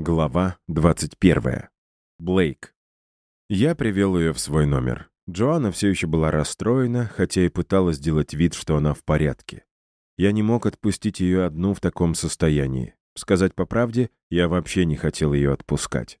Глава 21. Блейк. Я привел ее в свой номер. Джоанна все еще была расстроена, хотя и пыталась сделать вид, что она в порядке. Я не мог отпустить ее одну в таком состоянии. Сказать по правде, я вообще не хотел ее отпускать.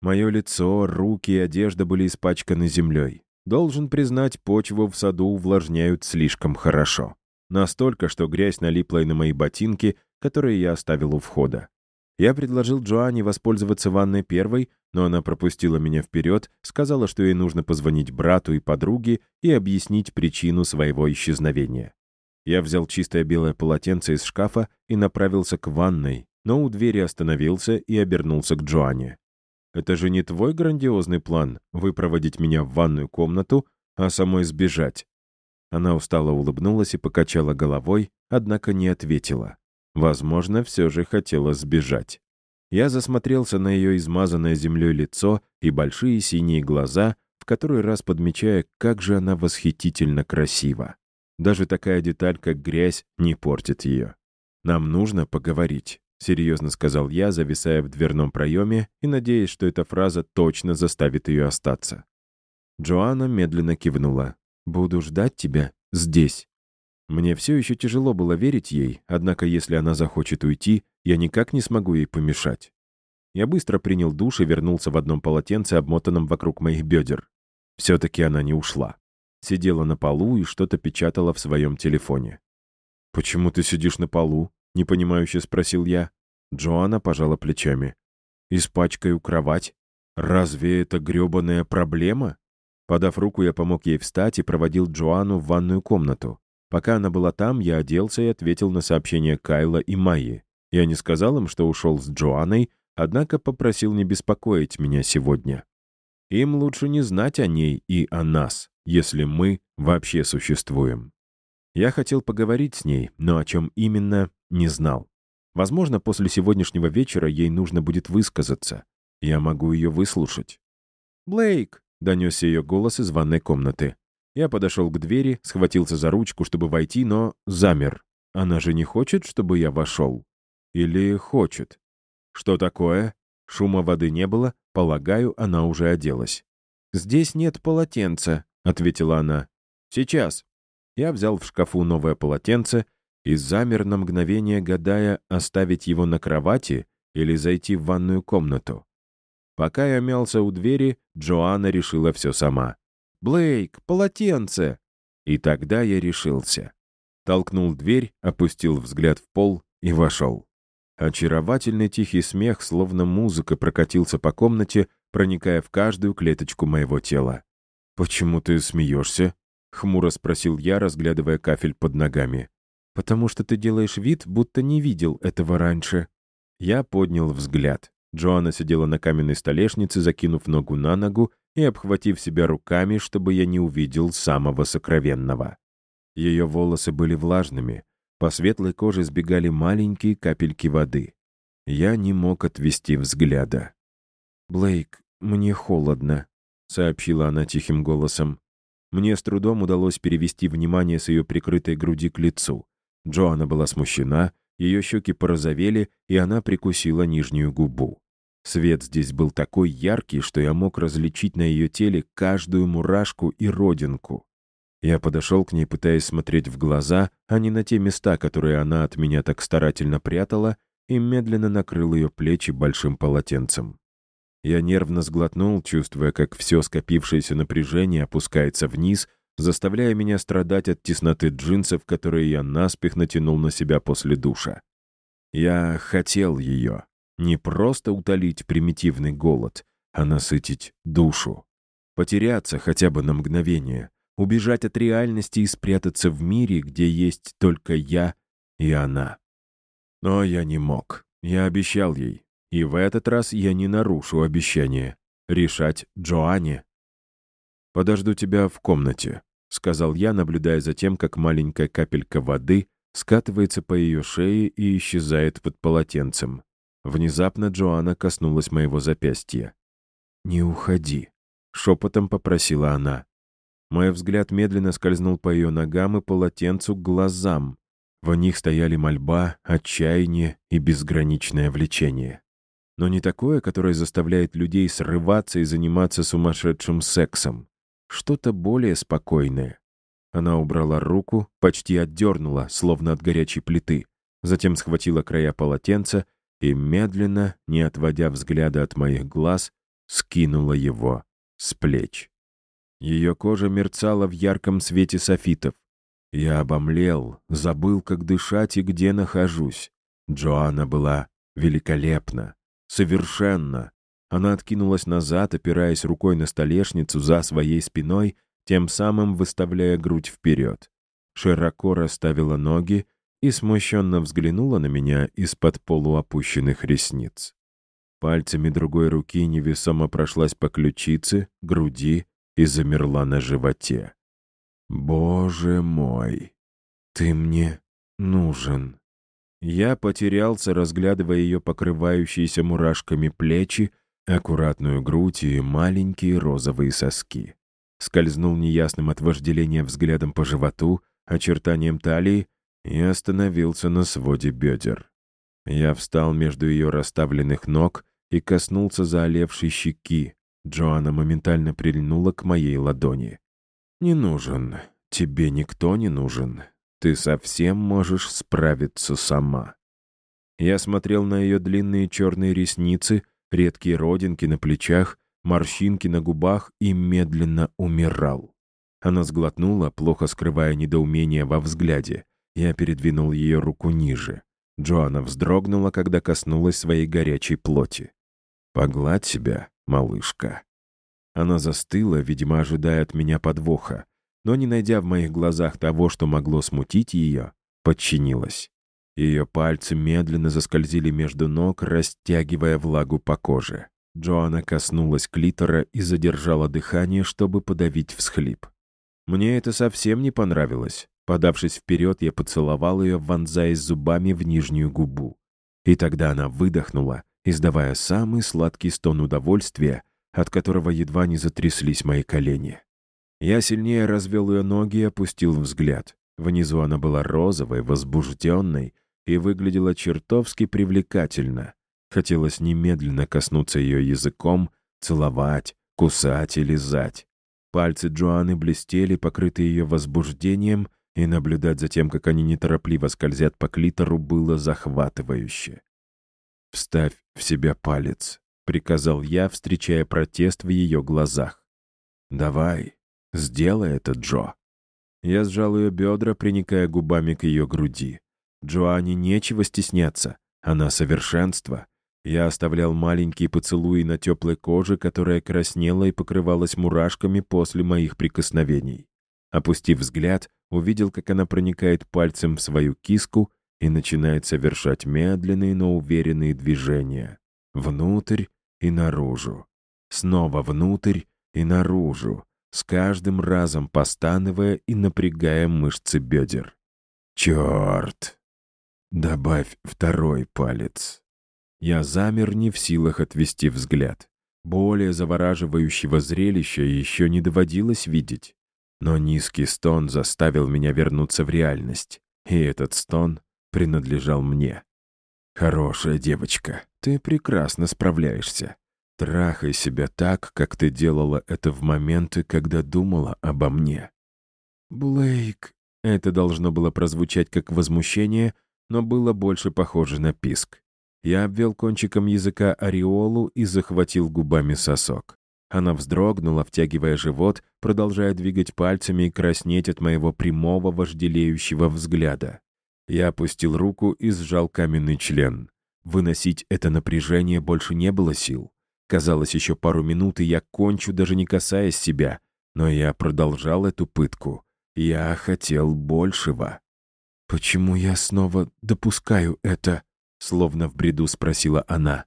Мое лицо, руки и одежда были испачканы землей. Должен признать, почву в саду увлажняют слишком хорошо. Настолько, что грязь налипла и на мои ботинки, которые я оставил у входа. Я предложил Джоанне воспользоваться ванной первой, но она пропустила меня вперед, сказала, что ей нужно позвонить брату и подруге и объяснить причину своего исчезновения. Я взял чистое белое полотенце из шкафа и направился к ванной, но у двери остановился и обернулся к Джоанне. «Это же не твой грандиозный план — выпроводить меня в ванную комнату, а самой сбежать?» Она устало улыбнулась и покачала головой, однако не ответила. Возможно, все же хотела сбежать. Я засмотрелся на ее измазанное землей лицо и большие синие глаза, в который раз подмечая, как же она восхитительно красива. Даже такая деталь, как грязь, не портит ее. «Нам нужно поговорить», — серьезно сказал я, зависая в дверном проеме и надеясь, что эта фраза точно заставит ее остаться. Джоанна медленно кивнула. «Буду ждать тебя здесь». Мне все еще тяжело было верить ей, однако если она захочет уйти, я никак не смогу ей помешать. Я быстро принял душ и вернулся в одном полотенце, обмотанном вокруг моих бедер. Все-таки она не ушла. Сидела на полу и что-то печатала в своем телефоне. «Почему ты сидишь на полу?» — непонимающе спросил я. Джоанна пожала плечами. «Испачкаю кровать? Разве это грёбаная проблема?» Подав руку, я помог ей встать и проводил Джоанну в ванную комнату. Пока она была там, я оделся и ответил на сообщение Кайла и Майи. Я не сказал им, что ушел с Джоанной, однако попросил не беспокоить меня сегодня. Им лучше не знать о ней и о нас, если мы вообще существуем. Я хотел поговорить с ней, но о чем именно, не знал. Возможно, после сегодняшнего вечера ей нужно будет высказаться. Я могу ее выслушать. «Блейк!» — донесся ее голос из ванной комнаты. Я подошел к двери, схватился за ручку, чтобы войти, но замер. Она же не хочет, чтобы я вошел? Или хочет? Что такое? Шума воды не было, полагаю, она уже оделась. «Здесь нет полотенца», — ответила она. «Сейчас». Я взял в шкафу новое полотенце и замер на мгновение, гадая, оставить его на кровати или зайти в ванную комнату. Пока я мялся у двери, Джоанна решила все сама. «Блейк, полотенце!» И тогда я решился. Толкнул дверь, опустил взгляд в пол и вошел. Очаровательный тихий смех, словно музыка, прокатился по комнате, проникая в каждую клеточку моего тела. «Почему ты смеешься?» — хмуро спросил я, разглядывая кафель под ногами. «Потому что ты делаешь вид, будто не видел этого раньше». Я поднял взгляд. Джоанна сидела на каменной столешнице, закинув ногу на ногу и обхватив себя руками, чтобы я не увидел самого сокровенного. Ее волосы были влажными, по светлой коже сбегали маленькие капельки воды. Я не мог отвести взгляда. «Блейк, мне холодно», — сообщила она тихим голосом. Мне с трудом удалось перевести внимание с ее прикрытой груди к лицу. Джоанна была смущена, ее щеки порозовели, и она прикусила нижнюю губу. Свет здесь был такой яркий, что я мог различить на ее теле каждую мурашку и родинку. Я подошел к ней, пытаясь смотреть в глаза, а не на те места, которые она от меня так старательно прятала, и медленно накрыл ее плечи большим полотенцем. Я нервно сглотнул, чувствуя, как все скопившееся напряжение опускается вниз, заставляя меня страдать от тесноты джинсов, которые я наспех натянул на себя после душа. Я хотел ее. Не просто утолить примитивный голод, а насытить душу. Потеряться хотя бы на мгновение, убежать от реальности и спрятаться в мире, где есть только я и она. Но я не мог. Я обещал ей. И в этот раз я не нарушу обещание. Решать Джоанне. «Подожду тебя в комнате», — сказал я, наблюдая за тем, как маленькая капелька воды скатывается по ее шее и исчезает под полотенцем. Внезапно Джоанна коснулась моего запястья. «Не уходи», — шепотом попросила она. Мой взгляд медленно скользнул по ее ногам и полотенцу к глазам. В них стояли мольба, отчаяние и безграничное влечение. но не такое, которое заставляет людей срываться и заниматься сумасшедшим сексом. Что-то более спокойное. Она убрала руку, почти отдернула, словно от горячей плиты, затем схватила края полотенца и медленно, не отводя взгляда от моих глаз, скинула его с плеч. Ее кожа мерцала в ярком свете софитов. Я обомлел, забыл, как дышать и где нахожусь. Джоанна была великолепна, совершенно. Она откинулась назад, опираясь рукой на столешницу за своей спиной, тем самым выставляя грудь вперед. Широко расставила ноги и смущенно взглянула на меня из-под полуопущенных ресниц. Пальцами другой руки невесомо прошлась по ключице, груди и замерла на животе. «Боже мой, ты мне нужен!» Я потерялся, разглядывая ее покрывающиеся мурашками плечи, аккуратную грудь и маленькие розовые соски. Скользнул неясным от вожделения взглядом по животу, очертанием талии и остановился на своде бедер. Я встал между ее расставленных ног и коснулся заолевшей щеки. Джоанна моментально прильнула к моей ладони. «Не нужен. Тебе никто не нужен. Ты совсем можешь справиться сама». Я смотрел на ее длинные черные ресницы, редкие родинки на плечах, морщинки на губах и медленно умирал. Она сглотнула, плохо скрывая недоумение во взгляде. Я передвинул ее руку ниже. Джоанна вздрогнула, когда коснулась своей горячей плоти. «Погладь себя, малышка». Она застыла, видимо, ожидая от меня подвоха но, не найдя в моих глазах того, что могло смутить ее, подчинилась. Ее пальцы медленно заскользили между ног, растягивая влагу по коже. Джоанна коснулась клитора и задержала дыхание, чтобы подавить всхлип. Мне это совсем не понравилось. Подавшись вперед, я поцеловал ее, вонзаясь зубами в нижнюю губу. И тогда она выдохнула, издавая самый сладкий стон удовольствия, от которого едва не затряслись мои колени. Я сильнее развел ее ноги и опустил взгляд. Внизу она была розовой, возбужденной и выглядела чертовски привлекательно. Хотелось немедленно коснуться ее языком, целовать, кусать и лизать. Пальцы Джоанны блестели, покрытые ее возбуждением, и наблюдать за тем, как они неторопливо скользят по клитору, было захватывающе. «Вставь в себя палец», — приказал я, встречая протест в ее глазах. «Давай, «Сделай это, Джо». Я сжал ее бедра, приникая губами к ее груди. Джоанне нечего стесняться. Она совершенство. Я оставлял маленькие поцелуи на теплой коже, которая краснела и покрывалась мурашками после моих прикосновений. Опустив взгляд, увидел, как она проникает пальцем в свою киску и начинает совершать медленные, но уверенные движения. Внутрь и наружу. Снова внутрь и наружу с каждым разом постановая и напрягая мышцы бедер. «Черт!» «Добавь второй палец». Я замер не в силах отвести взгляд. Более завораживающего зрелища еще не доводилось видеть. Но низкий стон заставил меня вернуться в реальность. И этот стон принадлежал мне. «Хорошая девочка, ты прекрасно справляешься. Трахай себя так, как ты делала это в моменты, когда думала обо мне. Блейк. Это должно было прозвучать как возмущение, но было больше похоже на писк. Я обвел кончиком языка ореолу и захватил губами сосок. Она вздрогнула, втягивая живот, продолжая двигать пальцами и краснеть от моего прямого вожделеющего взгляда. Я опустил руку и сжал каменный член. Выносить это напряжение больше не было сил. Казалось, еще пару минут, и я кончу, даже не касаясь себя. Но я продолжал эту пытку. Я хотел большего. «Почему я снова допускаю это?» Словно в бреду спросила она.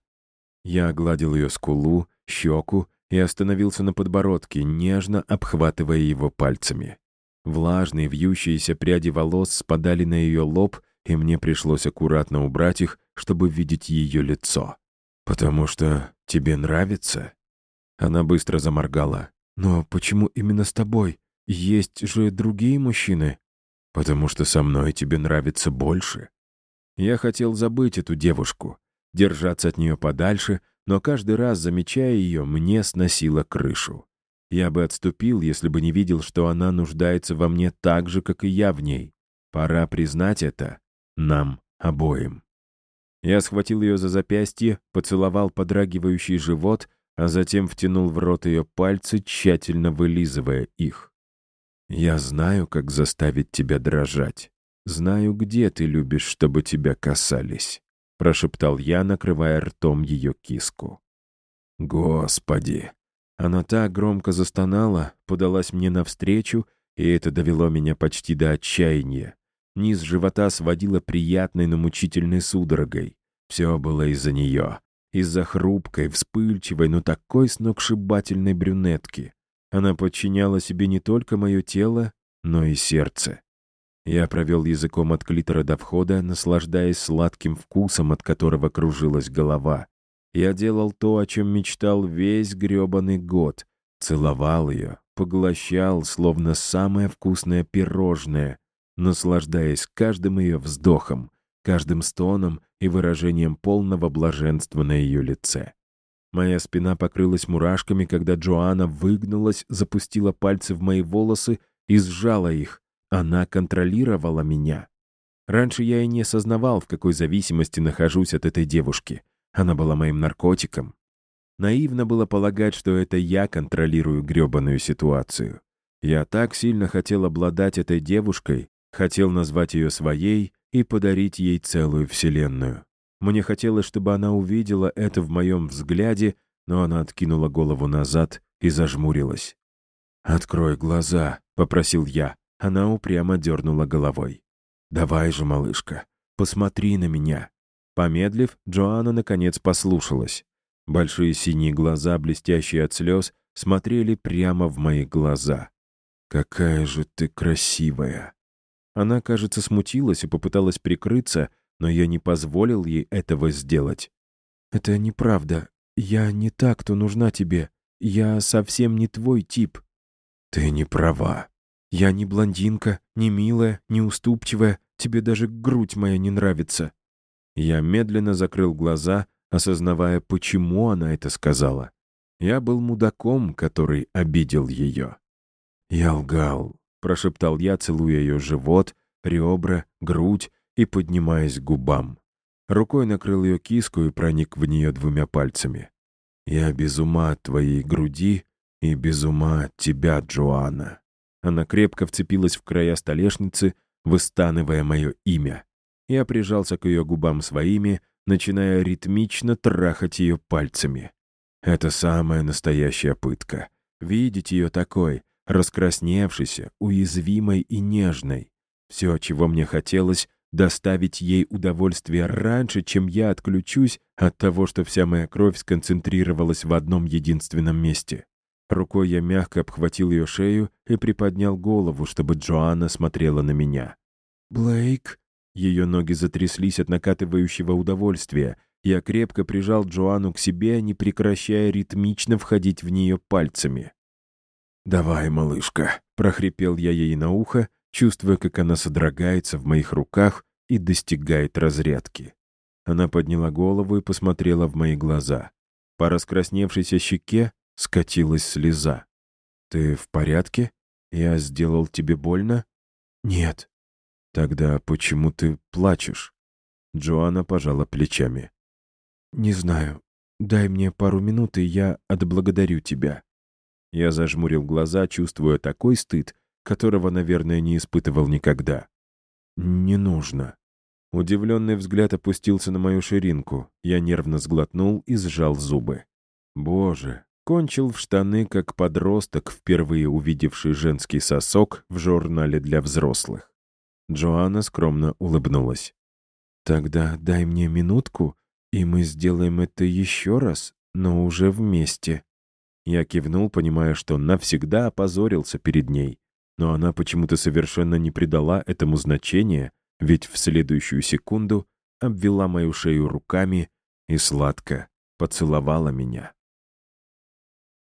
Я огладил ее скулу, щеку и остановился на подбородке, нежно обхватывая его пальцами. Влажные вьющиеся пряди волос спадали на ее лоб, и мне пришлось аккуратно убрать их, чтобы видеть ее лицо. «Потому что тебе нравится?» Она быстро заморгала. «Но почему именно с тобой? Есть же другие мужчины?» «Потому что со мной тебе нравится больше». Я хотел забыть эту девушку. держаться от нее подальше, но каждый раз, замечая ее, мне сносило крышу. Я бы отступил, если бы не видел, что она нуждается во мне так же, как и я в ней. Пора признать это нам обоим. Я схватил ее за запястье, поцеловал подрагивающий живот, а затем втянул в рот ее пальцы, тщательно вылизывая их. «Я знаю, как заставить тебя дрожать. Знаю, где ты любишь, чтобы тебя касались», — прошептал я, накрывая ртом ее киску. «Господи!» Она так громко застонала, подалась мне навстречу, и это довело меня почти до отчаяния. Низ живота сводила приятной, но мучительной судорогой. Все было из-за нее. Из-за хрупкой, вспыльчивой, но такой сногсшибательной брюнетки. Она подчиняла себе не только мое тело, но и сердце. Я провел языком от клитора до входа, наслаждаясь сладким вкусом, от которого кружилась голова. Я делал то, о чем мечтал весь грёбаный год. Целовал ее, поглощал, словно самое вкусное пирожное, наслаждаясь каждым ее вздохом, каждым стоном и выражением полного блаженства на ее лице. Моя спина покрылась мурашками, когда Джоанна выгнулась, запустила пальцы в мои волосы и сжала их. Она контролировала меня. Раньше я и не осознавал, в какой зависимости нахожусь от этой девушки. Она была моим наркотиком. Наивно было полагать, что это я контролирую грёбаную ситуацию. Я так сильно хотел обладать этой девушкой, хотел назвать ее своей и подарить ей целую вселенную. Мне хотелось, чтобы она увидела это в моем взгляде, но она откинула голову назад и зажмурилась. «Открой глаза», — попросил я. Она упрямо дернула головой. «Давай же, малышка, посмотри на меня. Помедлив, Джоанна наконец послушалась. Большие синие глаза, блестящие от слез, смотрели прямо в мои глаза. «Какая же ты красивая!» Она, кажется, смутилась и попыталась прикрыться, но я не позволил ей этого сделать. «Это неправда. Я не та, кто нужна тебе. Я совсем не твой тип». «Ты не права. Я не блондинка, не милая, не уступчивая. Тебе даже грудь моя не нравится». Я медленно закрыл глаза, осознавая, почему она это сказала. Я был мудаком, который обидел ее. «Я лгал», — прошептал я, целуя ее живот, ребра, грудь и поднимаясь к губам. Рукой накрыл ее киску и проник в нее двумя пальцами. «Я без ума от твоей груди и без ума от тебя, Джоанна». Она крепко вцепилась в края столешницы, выстанывая мое имя. Я прижался к ее губам своими, начиная ритмично трахать ее пальцами. Это самая настоящая пытка. Видеть ее такой, раскрасневшейся, уязвимой и нежной. Все, чего мне хотелось, доставить ей удовольствие раньше, чем я отключусь от того, что вся моя кровь сконцентрировалась в одном единственном месте. Рукой я мягко обхватил ее шею и приподнял голову, чтобы Джоанна смотрела на меня. «Блейк», ее ноги затряслись от накатывающего удовольствия. Я крепко прижал Джоанну к себе, не прекращая ритмично входить в нее пальцами. «Давай, малышка», — прохрипел я ей на ухо, чувствуя, как она содрогается в моих руках и достигает разрядки. Она подняла голову и посмотрела в мои глаза. По раскрасневшейся щеке скатилась слеза. «Ты в порядке? Я сделал тебе больно?» «Нет», «Тогда почему ты плачешь?» Джоанна пожала плечами. «Не знаю. Дай мне пару минут, и я отблагодарю тебя». Я зажмурил глаза, чувствуя такой стыд, которого, наверное, не испытывал никогда. «Не нужно». Удивленный взгляд опустился на мою ширинку. Я нервно сглотнул и сжал зубы. «Боже!» Кончил в штаны, как подросток, впервые увидевший женский сосок в журнале для взрослых. Джоанна скромно улыбнулась. «Тогда дай мне минутку, и мы сделаем это еще раз, но уже вместе». Я кивнул, понимая, что навсегда опозорился перед ней, но она почему-то совершенно не придала этому значения, ведь в следующую секунду обвела мою шею руками и сладко поцеловала меня.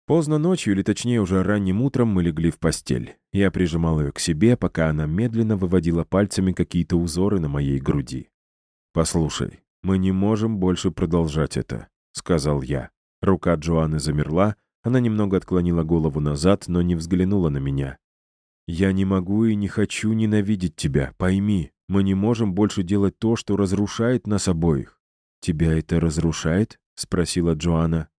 Поздно ночью, или точнее уже ранним утром, мы легли в постель. Я прижимал ее к себе, пока она медленно выводила пальцами какие-то узоры на моей груди. «Послушай, «Мы не можем больше продолжать это», — сказал я. Рука Джоанны замерла, она немного отклонила голову назад, но не взглянула на меня. «Я не могу и не хочу ненавидеть тебя, пойми. Мы не можем больше делать то, что разрушает нас обоих». «Тебя это разрушает?» — спросила Джоанна.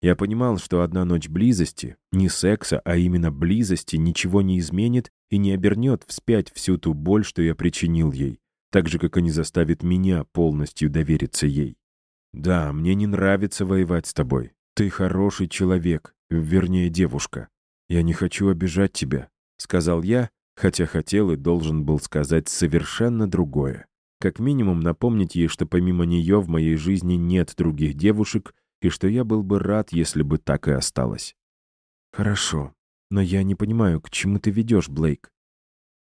Я понимал, что одна ночь близости, не секса, а именно близости, ничего не изменит и не обернет вспять всю ту боль, что я причинил ей, так же, как и не заставит меня полностью довериться ей. «Да, мне не нравится воевать с тобой. Ты хороший человек, вернее, девушка. Я не хочу обижать тебя», — сказал я, хотя хотел и должен был сказать совершенно другое. Как минимум напомнить ей, что помимо нее в моей жизни нет других девушек, и что я был бы рад, если бы так и осталось. «Хорошо, но я не понимаю, к чему ты ведешь, Блейк?»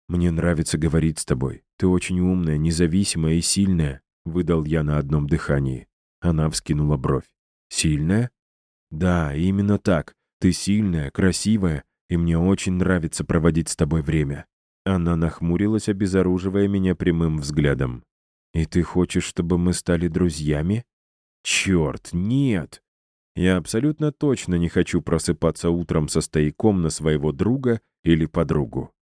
«Мне нравится говорить с тобой. Ты очень умная, независимая и сильная», — выдал я на одном дыхании. Она вскинула бровь. «Сильная?» «Да, именно так. Ты сильная, красивая, и мне очень нравится проводить с тобой время». Она нахмурилась, обезоруживая меня прямым взглядом. «И ты хочешь, чтобы мы стали друзьями?» «Черт, нет!» Я абсолютно точно не хочу просыпаться утром со стояком на своего друга или подругу.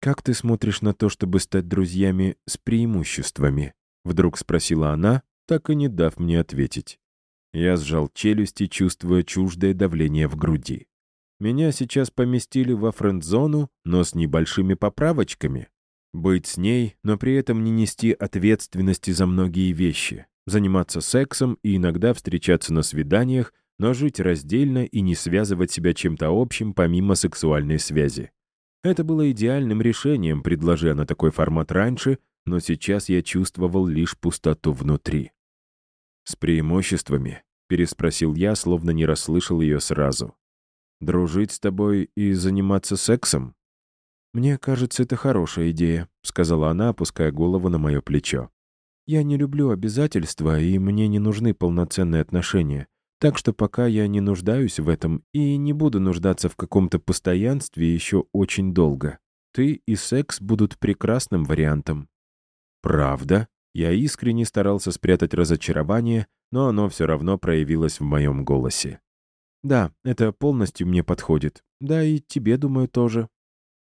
«Как ты смотришь на то, чтобы стать друзьями с преимуществами?» Вдруг спросила она, так и не дав мне ответить. Я сжал челюсти, чувствуя чуждое давление в груди. Меня сейчас поместили во френд-зону, но с небольшими поправочками. Быть с ней, но при этом не нести ответственности за многие вещи. Заниматься сексом и иногда встречаться на свиданиях, но жить раздельно и не связывать себя чем-то общим помимо сексуальной связи. Это было идеальным решением, предложи она такой формат раньше, но сейчас я чувствовал лишь пустоту внутри. «С преимуществами?» — переспросил я, словно не расслышал ее сразу. «Дружить с тобой и заниматься сексом?» «Мне кажется, это хорошая идея», — сказала она, опуская голову на мое плечо. «Я не люблю обязательства, и мне не нужны полноценные отношения. Так что пока я не нуждаюсь в этом и не буду нуждаться в каком-то постоянстве еще очень долго. Ты и секс будут прекрасным вариантом». «Правда?» Я искренне старался спрятать разочарование, но оно все равно проявилось в моем голосе. «Да, это полностью мне подходит. Да и тебе, думаю, тоже».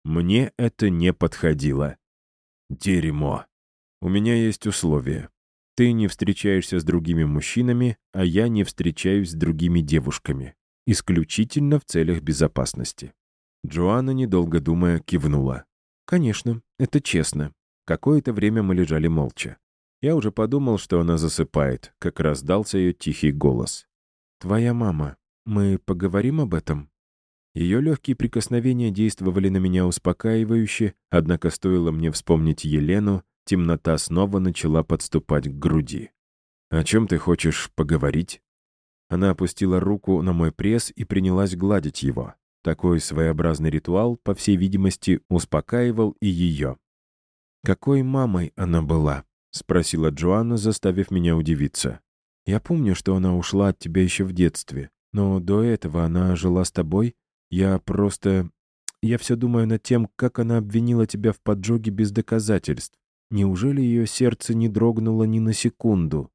Мне это не подходило. Дерьмо. У меня есть условия. Ты не встречаешься с другими мужчинами, а я не встречаюсь с другими девушками. Исключительно в целях безопасности. Джоанна, недолго думая, кивнула. «Конечно, это честно». Какое-то время мы лежали молча. Я уже подумал, что она засыпает, как раздался ее тихий голос. «Твоя мама. Мы поговорим об этом?» Ее легкие прикосновения действовали на меня успокаивающе, однако стоило мне вспомнить Елену, темнота снова начала подступать к груди. «О чем ты хочешь поговорить?» Она опустила руку на мой пресс и принялась гладить его. Такой своеобразный ритуал, по всей видимости, успокаивал и ее. Какой мамой она была? — спросила Джоанна, заставив меня удивиться. «Я помню, что она ушла от тебя еще в детстве, но до этого она жила с тобой. Я просто... Я все думаю над тем, как она обвинила тебя в поджоге без доказательств. Неужели ее сердце не дрогнуло ни на секунду?»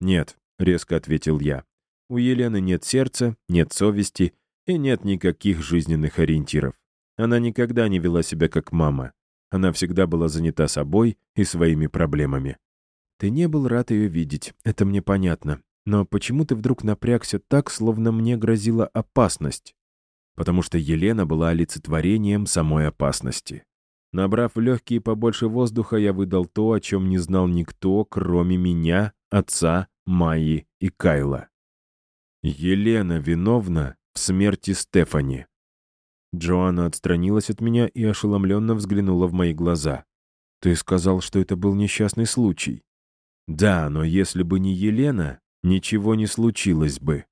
«Нет», — резко ответил я. «У Елены нет сердца, нет совести и нет никаких жизненных ориентиров. Она никогда не вела себя как мама. Она всегда была занята собой и своими проблемами. Ты не был рад ее видеть, это мне понятно. Но почему ты вдруг напрягся так, словно мне грозила опасность? Потому что Елена была олицетворением самой опасности. Набрав в легкие побольше воздуха, я выдал то, о чем не знал никто, кроме меня, отца, Майи и Кайла. Елена виновна в смерти Стефани. Джоанна отстранилась от меня и ошеломленно взглянула в мои глаза. «Ты сказал, что это был несчастный случай». «Да, но если бы не Елена, ничего не случилось бы».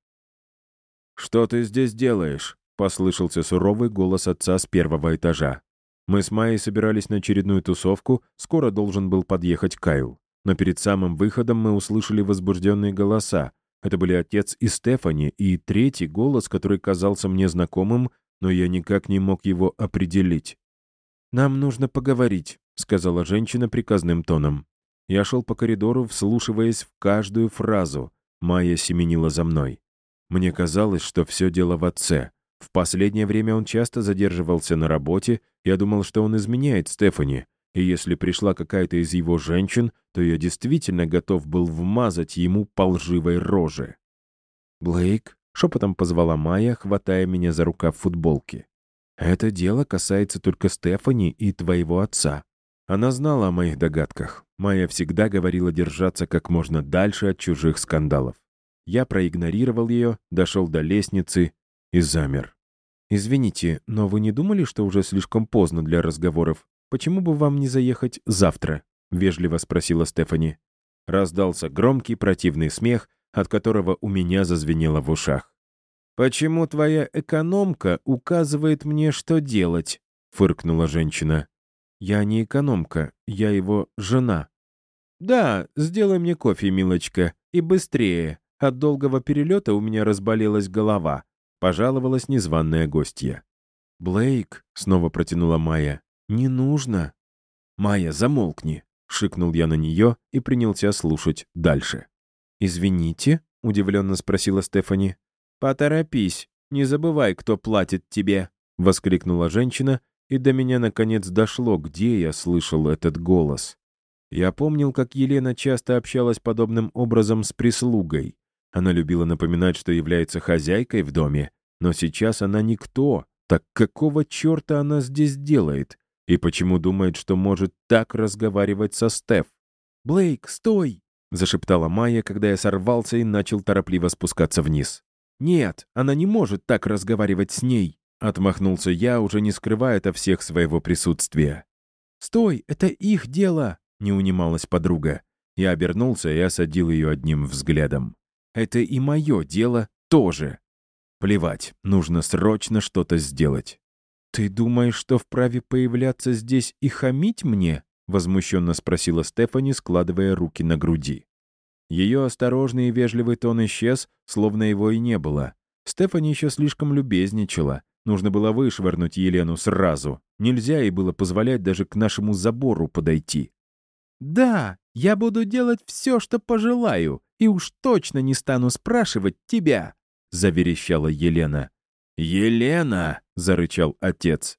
«Что ты здесь делаешь?» — послышался суровый голос отца с первого этажа. Мы с Майей собирались на очередную тусовку, скоро должен был подъехать Кайл. Но перед самым выходом мы услышали возбужденные голоса. Это были отец и Стефани, и третий голос, который казался мне знакомым, но я никак не мог его определить. «Нам нужно поговорить», — сказала женщина приказным тоном. Я шел по коридору, вслушиваясь в каждую фразу. Майя семенила за мной. Мне казалось, что все дело в отце. В последнее время он часто задерживался на работе, я думал, что он изменяет Стефани, и если пришла какая-то из его женщин, то я действительно готов был вмазать ему по лживой роже. «Блейк», — шепотом позвала Майя, хватая меня за рукав футболки. «Это дело касается только Стефани и твоего отца». Она знала о моих догадках. Майя всегда говорила держаться как можно дальше от чужих скандалов. Я проигнорировал ее, дошел до лестницы и замер. «Извините, но вы не думали, что уже слишком поздно для разговоров? Почему бы вам не заехать завтра?» — вежливо спросила Стефани. Раздался громкий противный смех, от которого у меня зазвенело в ушах. «Почему твоя экономка указывает мне, что делать?» — фыркнула женщина. «Я не экономка, я его жена». «Да, сделай мне кофе, милочка, и быстрее. От долгого перелета у меня разболелась голова», — пожаловалась незваная гостья. «Блейк», — снова протянула Майя, — «не нужно». «Майя, замолкни», — шикнул я на нее и принялся слушать дальше. «Извините?» — удивленно спросила Стефани. «Поторопись, не забывай, кто платит тебе», — воскликнула женщина и до меня наконец дошло, где я слышал этот голос. Я помнил, как Елена часто общалась подобным образом с прислугой. Она любила напоминать, что является хозяйкой в доме, но сейчас она никто. Так какого черта она здесь делает? И почему думает, что может так разговаривать со Стеф? «Блейк, стой!» — зашептала Майя, когда я сорвался и начал торопливо спускаться вниз. «Нет, она не может так разговаривать с ней. Отмахнулся я, уже не скрывая от всех своего присутствия. «Стой, это их дело!» — не унималась подруга. Я обернулся и осадил ее одним взглядом. «Это и мое дело тоже!» Плевать, нужно срочно что-то сделать. «Ты думаешь, что вправе появляться здесь и хамить мне?» — возмущенно спросила Стефани, складывая руки на груди. Ее осторожный и вежливый тон исчез, словно его и не было. Стефани еще слишком любезничала, Нужно было вышвырнуть Елену сразу. Нельзя ей было позволять даже к нашему забору подойти. «Да, я буду делать все, что пожелаю, и уж точно не стану спрашивать тебя», — заверещала Елена. «Елена!» — зарычал отец.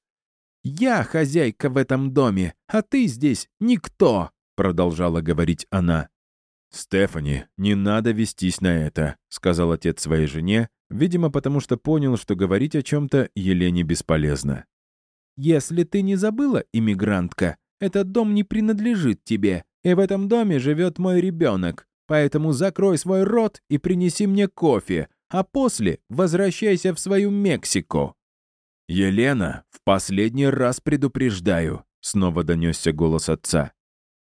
«Я хозяйка в этом доме, а ты здесь никто!» — продолжала говорить она. «Стефани, не надо вестись на это», — сказал отец своей жене, видимо, потому что понял, что говорить о чем-то Елене бесполезно. «Если ты не забыла, иммигрантка, этот дом не принадлежит тебе, и в этом доме живет мой ребенок, поэтому закрой свой рот и принеси мне кофе, а после возвращайся в свою Мексику». «Елена, в последний раз предупреждаю», — снова донесся голос отца.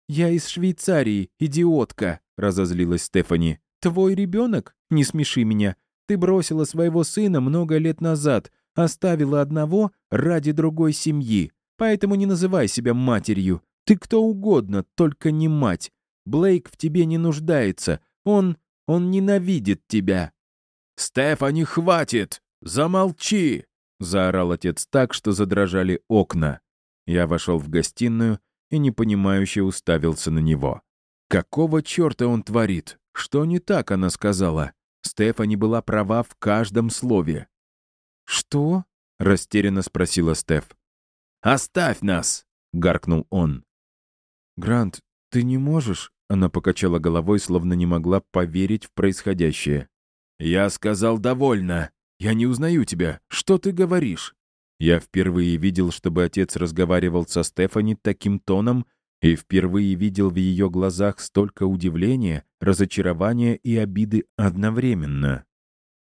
«Я из Швейцарии, идиотка», — разозлилась Стефани. «Твой ребенок? Не смеши меня. Ты бросила своего сына много лет назад, оставила одного ради другой семьи. Поэтому не называй себя матерью. Ты кто угодно, только не мать. Блейк в тебе не нуждается. Он... он ненавидит тебя». «Стефани, хватит! Замолчи!» — заорал отец так, что задрожали окна. Я вошел в гостиную и непонимающе уставился на него. Какого черта он творит? Что не так она сказала? Стефани была права в каждом слове. «Что?» — растерянно спросила Стеф. «Оставь нас!» — гаркнул он. «Грант, ты не можешь?» — она покачала головой, словно не могла поверить в происходящее. «Я сказал довольно. Я не узнаю тебя. Что ты говоришь?» Я впервые видел, чтобы отец разговаривал со Стефани таким тоном, и впервые видел в ее глазах столько удивления, разочарования и обиды одновременно.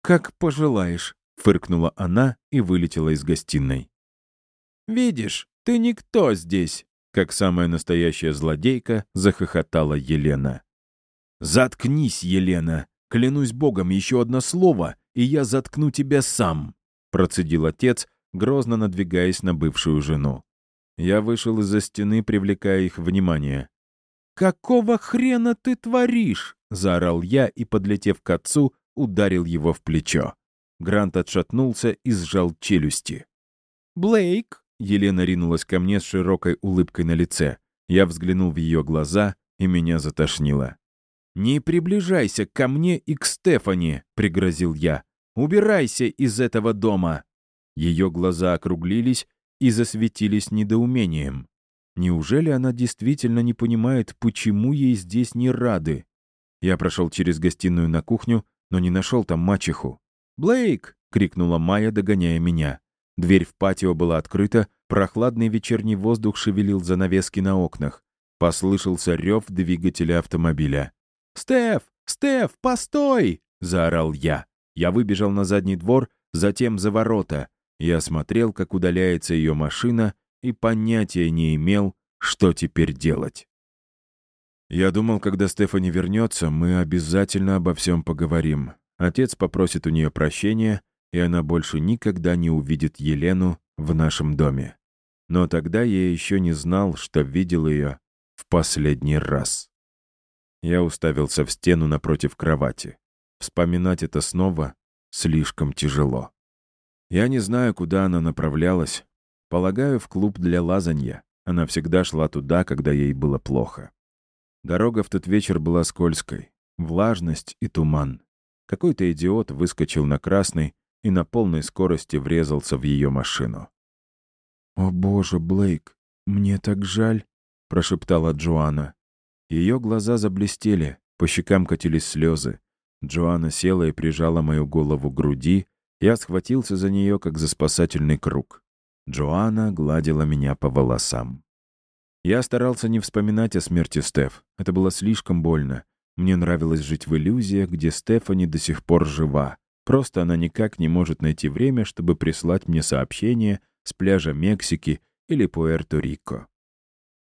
«Как пожелаешь», — фыркнула она и вылетела из гостиной. «Видишь, ты никто здесь», — как самая настоящая злодейка захохотала Елена. «Заткнись, Елена! Клянусь богом, еще одно слово, и я заткну тебя сам», — процедил отец, грозно надвигаясь на бывшую жену. Я вышел из-за стены, привлекая их внимание. «Какого хрена ты творишь?» — заорал я и, подлетев к отцу, ударил его в плечо. Грант отшатнулся и сжал челюсти. «Блейк!» — Елена ринулась ко мне с широкой улыбкой на лице. Я взглянул в ее глаза, и меня затошнило. «Не приближайся ко мне и к Стефани», — пригрозил я. «Убирайся из этого дома!» Ее глаза округлились и засветились недоумением. Неужели она действительно не понимает, почему ей здесь не рады? Я прошел через гостиную на кухню, но не нашел там мачеху. «Блейк!» — крикнула Майя, догоняя меня. Дверь в патио была открыта, прохладный вечерний воздух шевелил занавески на окнах. Послышался рев двигателя автомобиля. «Стеф! Стеф, постой!» — заорал я. Я выбежал на задний двор, затем за ворота. Я смотрел, как удаляется ее машина, и понятия не имел, что теперь делать. Я думал, когда Стефани вернется, мы обязательно обо всем поговорим. Отец попросит у нее прощения, и она больше никогда не увидит Елену в нашем доме. Но тогда я еще не знал, что видел ее в последний раз. Я уставился в стену напротив кровати. Вспоминать это снова слишком тяжело. Я не знаю, куда она направлялась. Полагаю, в клуб для лазанья. Она всегда шла туда, когда ей было плохо. Дорога в тот вечер была скользкой. Влажность и туман. Какой-то идиот выскочил на красный и на полной скорости врезался в ее машину. «О боже, Блейк, мне так жаль», — прошептала Джоанна. Ее глаза заблестели, по щекам катились слезы. Джоанна села и прижала мою голову к груди. Я схватился за нее, как за спасательный круг. Джоанна гладила меня по волосам. Я старался не вспоминать о смерти Стеф. Это было слишком больно. Мне нравилось жить в иллюзиях, где Стефани до сих пор жива. Просто она никак не может найти время, чтобы прислать мне сообщение с пляжа Мексики или Пуэрто-Рико.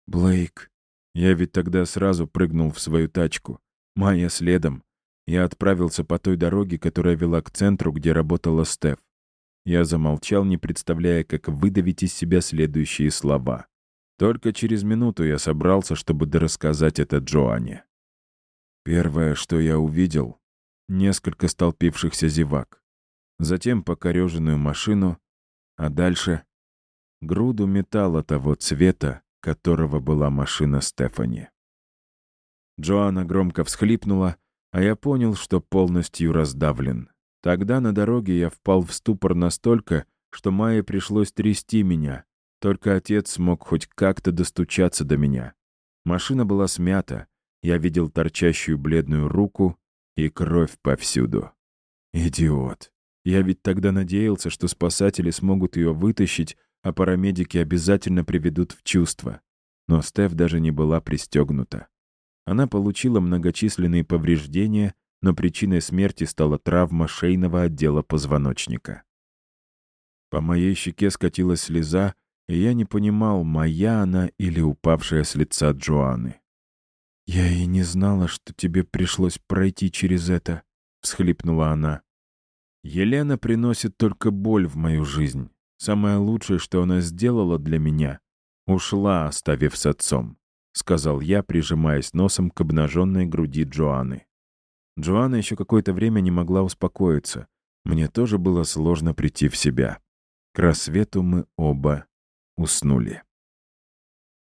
«Блейк», я ведь тогда сразу прыгнул в свою тачку. Майя следом. Я отправился по той дороге, которая вела к центру, где работала Стеф. Я замолчал, не представляя, как выдавить из себя следующие слова. Только через минуту я собрался, чтобы дорассказать это Джоанне. Первое, что я увидел — несколько столпившихся зевак. Затем покореженную машину, а дальше — груду металла того цвета, которого была машина Стефани. Джоанна громко всхлипнула, а я понял, что полностью раздавлен. Тогда на дороге я впал в ступор настолько, что Майе пришлось трясти меня. Только отец смог хоть как-то достучаться до меня. Машина была смята, я видел торчащую бледную руку и кровь повсюду. Идиот. Я ведь тогда надеялся, что спасатели смогут ее вытащить, а парамедики обязательно приведут в чувство. Но Стеф даже не была пристегнута. Она получила многочисленные повреждения, но причиной смерти стала травма шейного отдела позвоночника. По моей щеке скатилась слеза, и я не понимал, моя она или упавшая с лица Джоанны. «Я и не знала, что тебе пришлось пройти через это», — всхлипнула она. «Елена приносит только боль в мою жизнь. Самое лучшее, что она сделала для меня — ушла, оставив с отцом», — сказал я, прижимаясь носом к обнаженной груди Джоанны. Джоанна еще какое-то время не могла успокоиться. Мне тоже было сложно прийти в себя. К рассвету мы оба уснули.